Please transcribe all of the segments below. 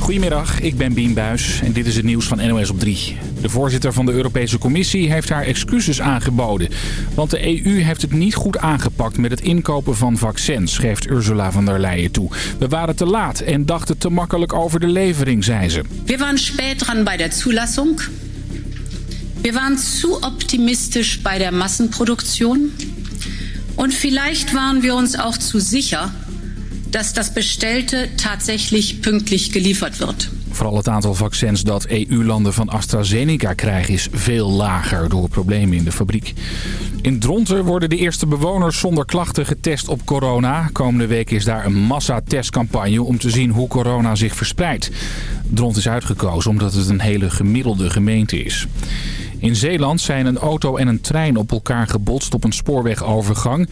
Goedemiddag, ik ben Bien Buis en dit is het nieuws van NOS op 3. De voorzitter van de Europese Commissie heeft haar excuses aangeboden. Want de EU heeft het niet goed aangepakt met het inkopen van vaccins, geeft Ursula von der Leyen toe. We waren te laat en dachten te makkelijk over de levering, zei ze. We waren spät dran bij de Zulassung. We waren zu optimistisch bij de Massenproduktion. En vielleicht waren we ons ook zu sicher dass das Bestellte tatsächlich pünktlich geliefert wird. Vooral het aantal vaccins dat EU-landen van AstraZeneca krijgen is veel lager door problemen in de fabriek. In Dronten worden de eerste bewoners zonder klachten getest op corona. Komende week is daar een massatestcampagne om te zien hoe corona zich verspreidt. Dront is uitgekozen omdat het een hele gemiddelde gemeente is. In Zeeland zijn een auto en een trein op elkaar gebotst op een spoorwegovergang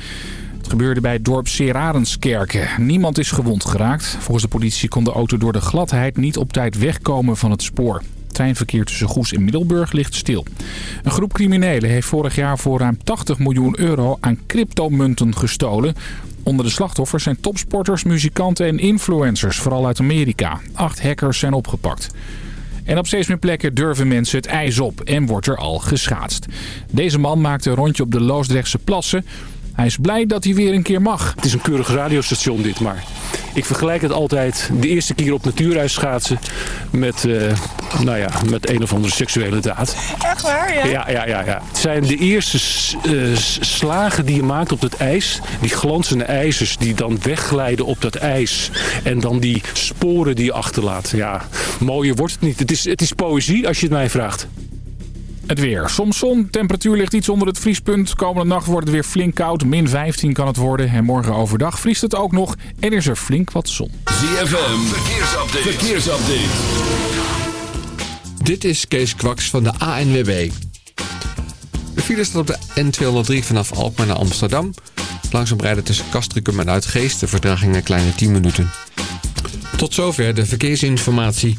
gebeurde bij het dorp Serarenskerken. Niemand is gewond geraakt. Volgens de politie kon de auto door de gladheid niet op tijd wegkomen van het spoor. Treinverkeer tussen Goes en Middelburg ligt stil. Een groep criminelen heeft vorig jaar voor ruim 80 miljoen euro aan cryptomunten gestolen. Onder de slachtoffers zijn topsporters, muzikanten en influencers, vooral uit Amerika. Acht hackers zijn opgepakt. En op steeds meer plekken durven mensen het ijs op en wordt er al geschaatst. Deze man maakte een rondje op de Loosdrechtse plassen. Hij is blij dat hij weer een keer mag. Het is een keurig radiostation dit, maar ik vergelijk het altijd de eerste keer op natuurreis schaatsen met, uh, nou ja, met een of andere seksuele daad. Echt waar, ja? Ja, ja, ja. ja. Het zijn de eerste uh, slagen die je maakt op het ijs. Die glanzende ijzers die dan wegglijden op dat ijs. En dan die sporen die je achterlaat. Ja, mooier wordt het niet. Het is, het is poëzie als je het mij vraagt. Het weer. Soms zon. Temperatuur ligt iets onder het vriespunt. Komende nacht wordt het weer flink koud. Min 15 kan het worden. En morgen overdag vriest het ook nog. En is er flink wat zon. ZFM. Verkeersupdate. Verkeersupdate. Dit is Kees Kwaks van de ANWB. De file staat op de N203 vanaf Alkmaar naar Amsterdam. Langzaam rijden tussen Castricum en Uitgeest. De verdraging een kleine 10 minuten. Tot zover de verkeersinformatie.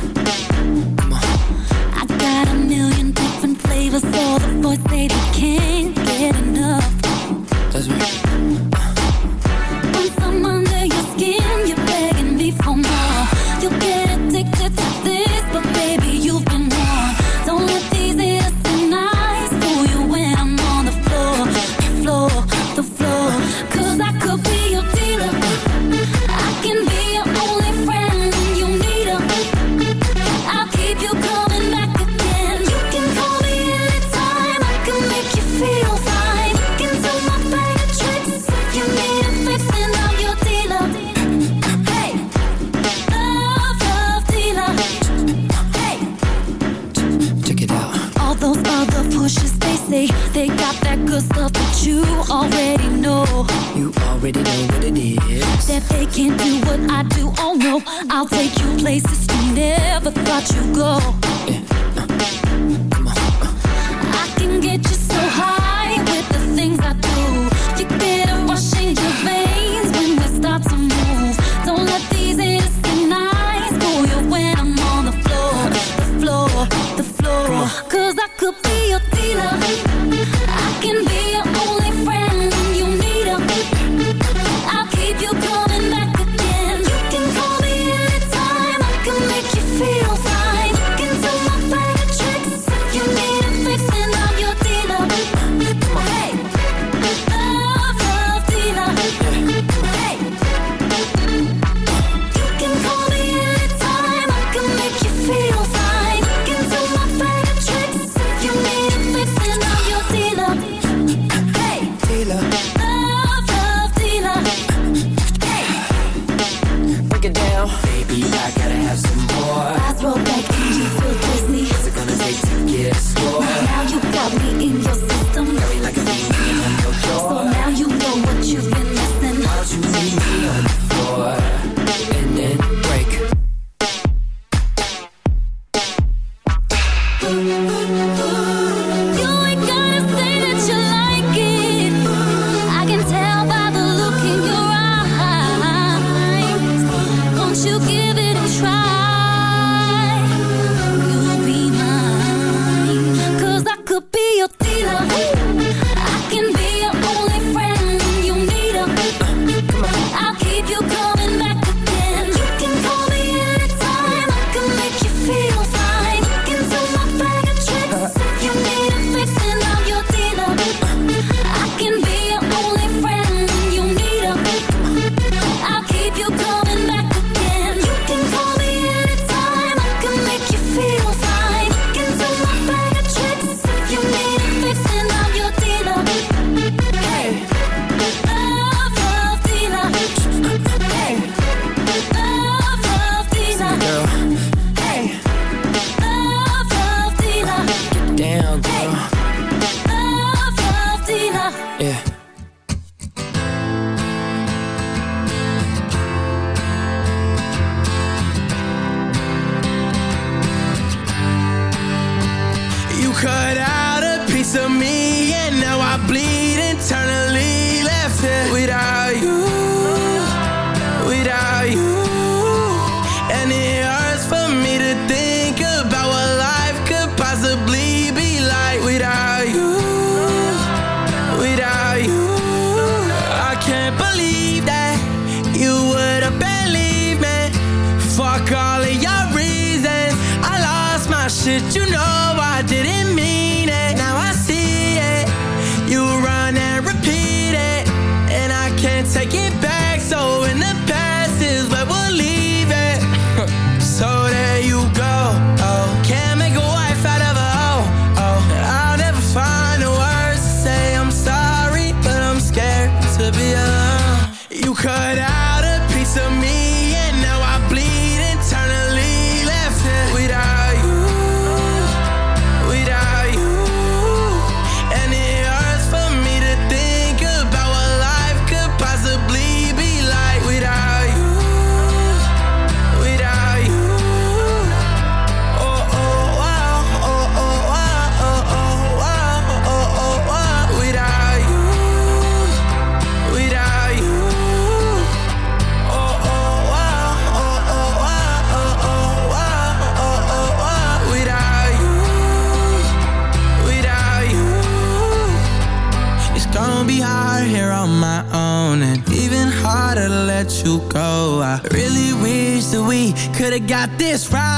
got this right.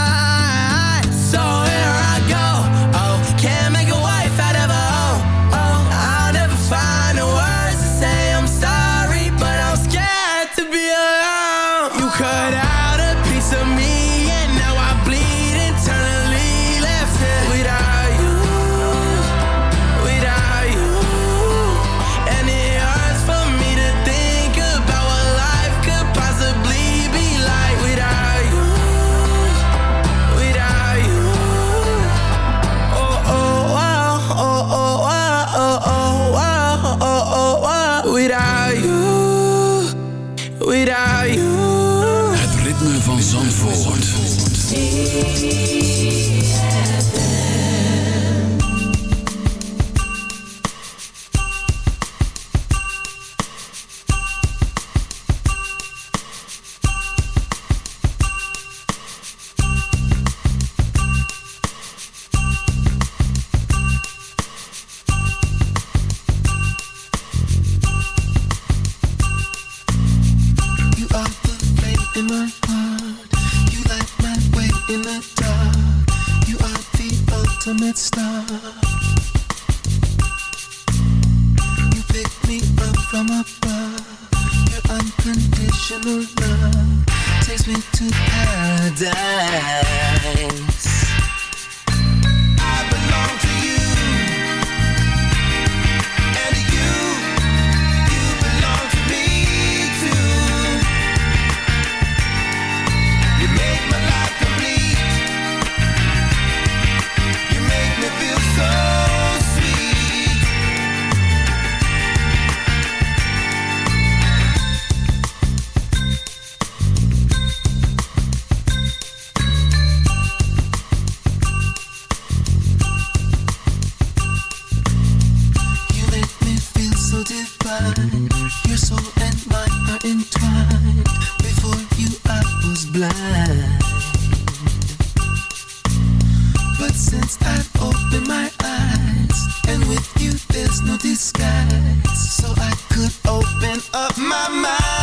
since I've opened my eyes. And with you, there's no disguise. So I could open up my mind.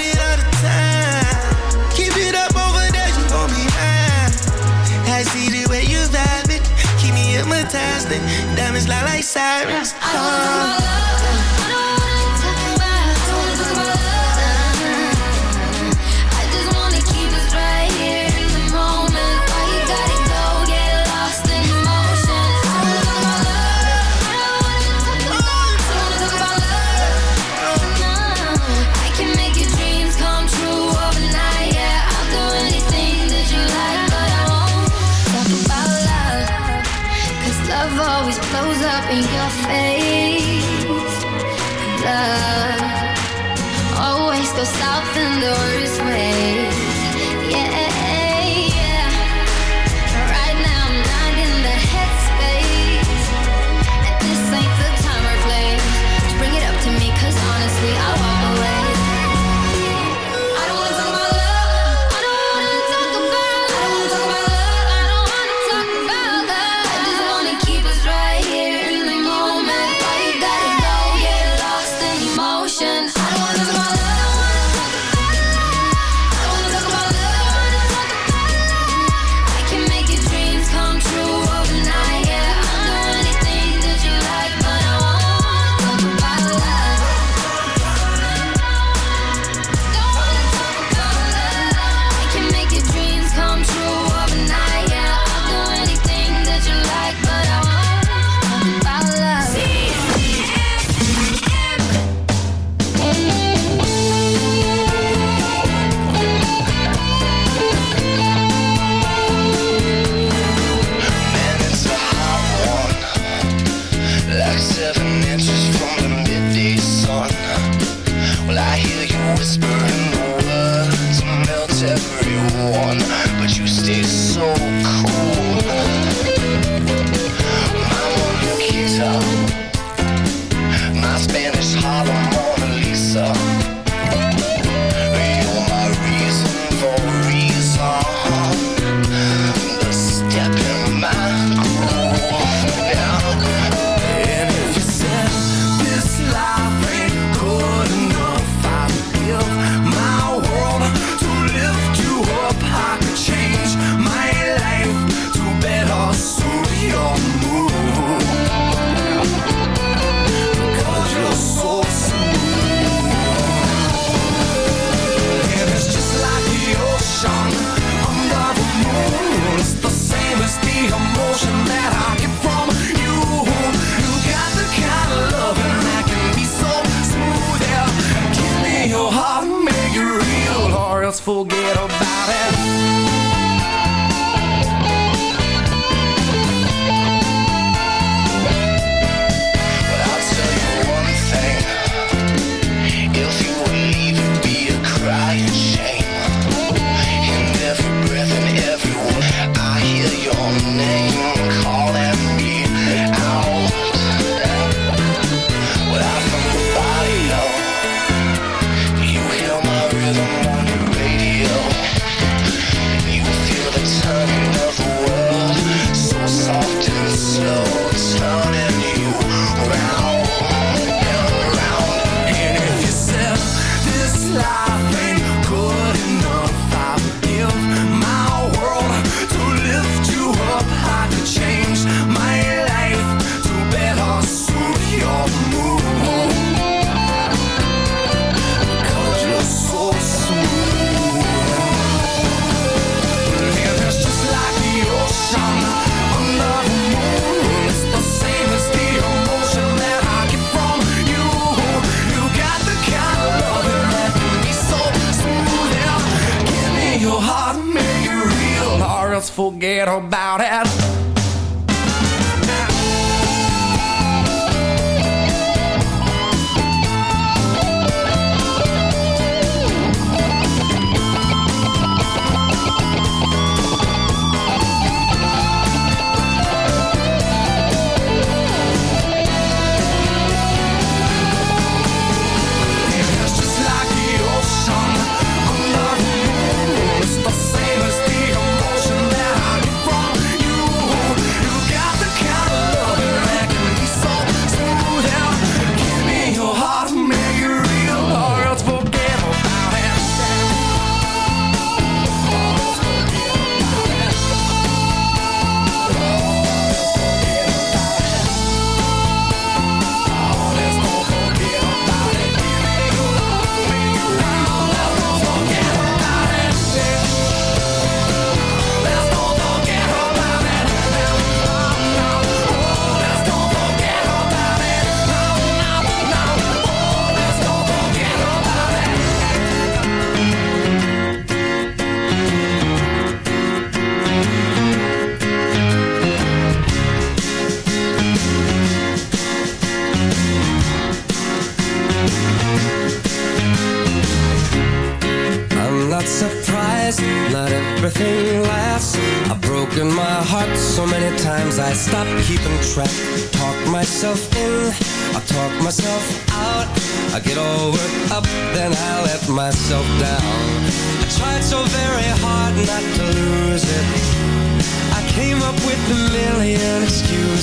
fantastic. Diamonds lie like sirens. Oh. Forget about it.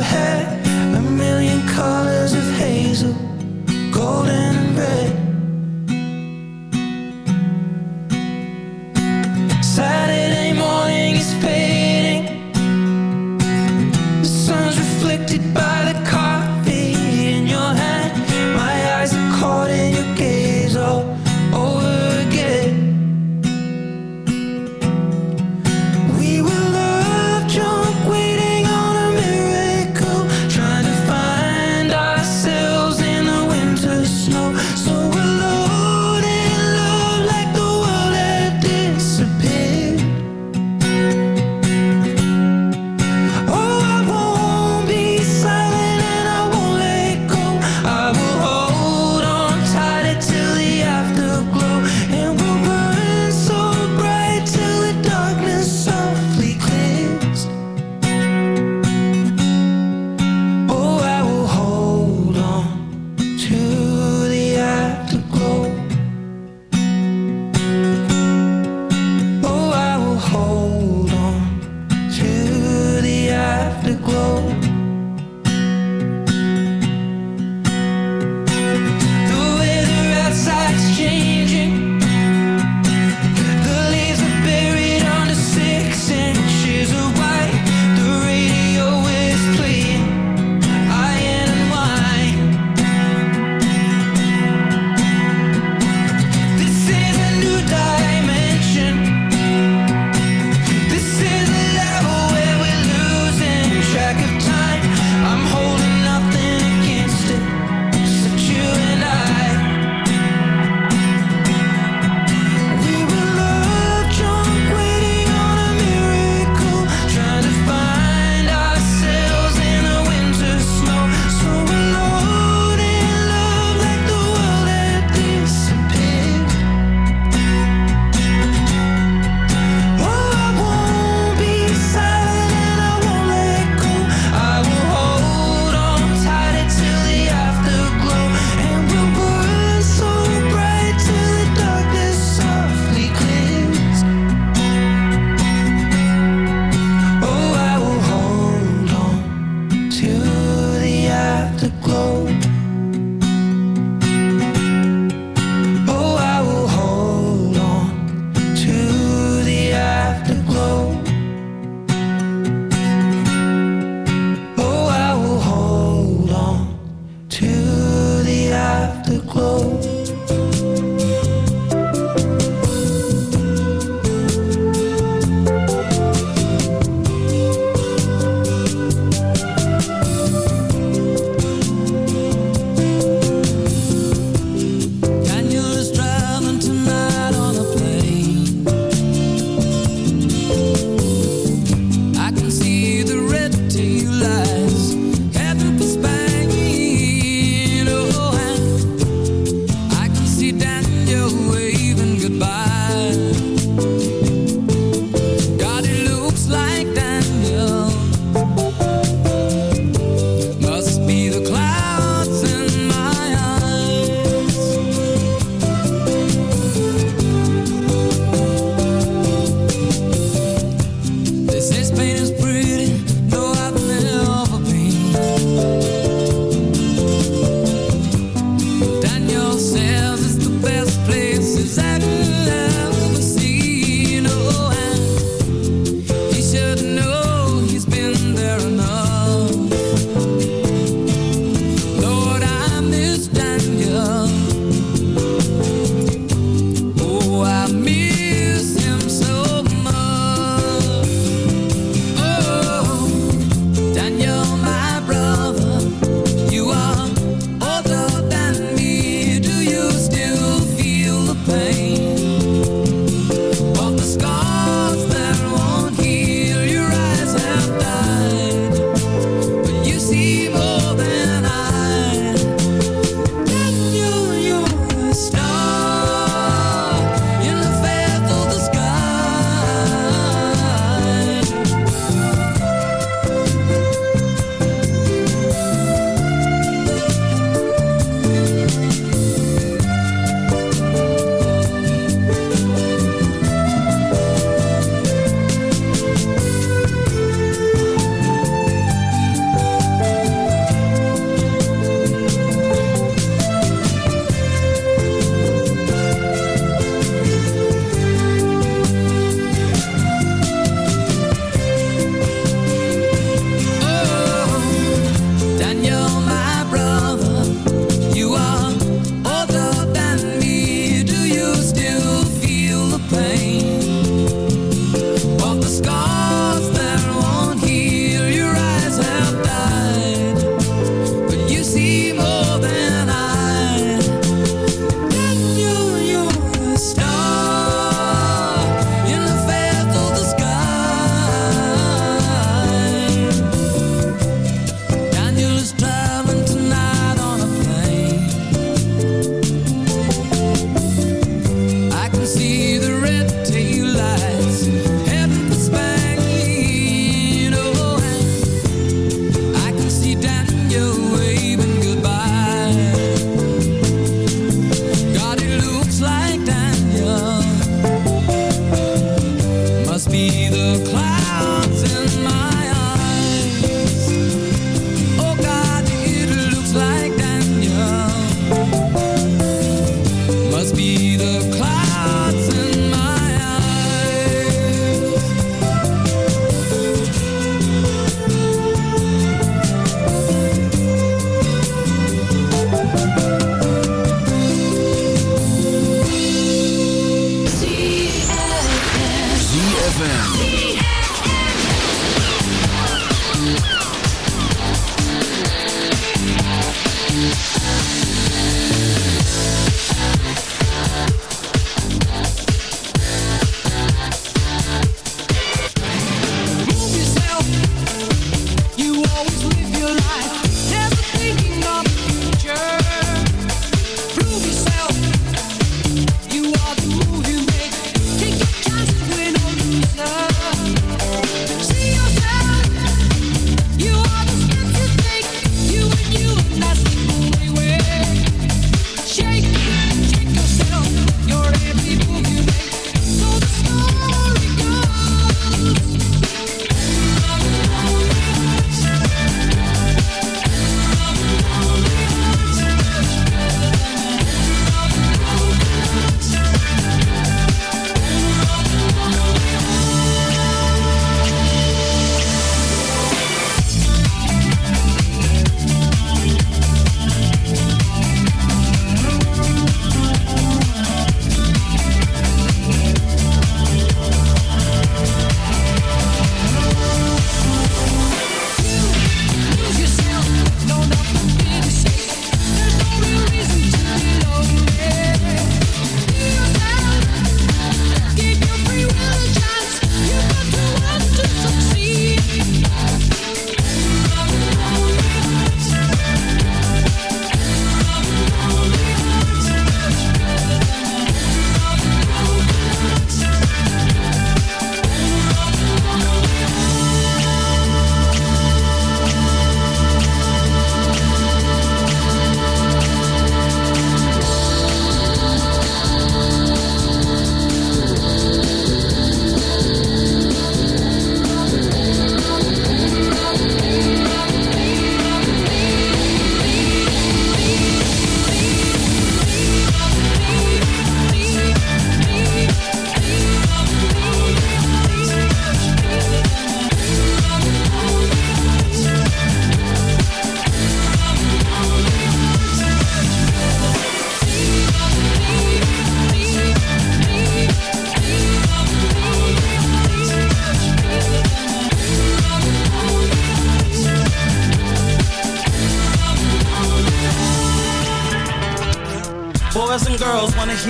hair. A million colors of hazel, golden and red.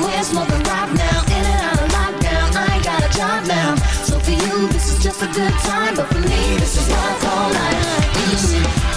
Somewhere smoking right now In and out of lockdown I ain't got a job now So for you this is just a good time But for me this is rock all night.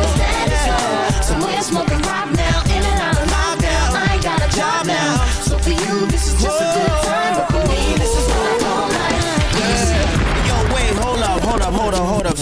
his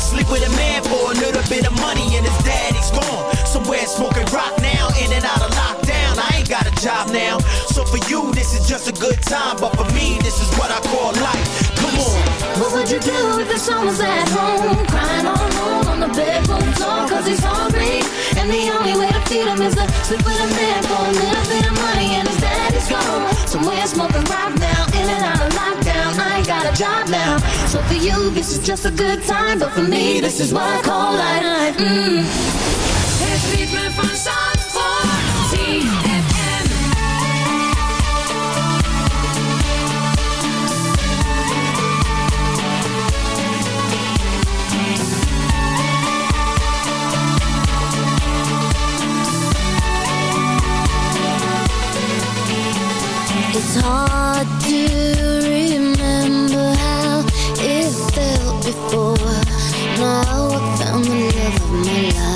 Sleep with a man for a little bit of money and his daddy's gone. Somewhere smoking rock now, in and out of lockdown. I ain't got a job now. So for you, this is just a good time. But for me, this is what I call life. What would you do if your son was at home? Crying all alone on the bedroom floor cause he's hungry. And the only way to feed him is to sleep with a man for a little bit of money and his daddy's gone. Somewhere smoking rock now, in and out of lockdown. I ain't got a job now. So for you, this is just a good time. But for me, this is what I call life. Mm. Love of my life.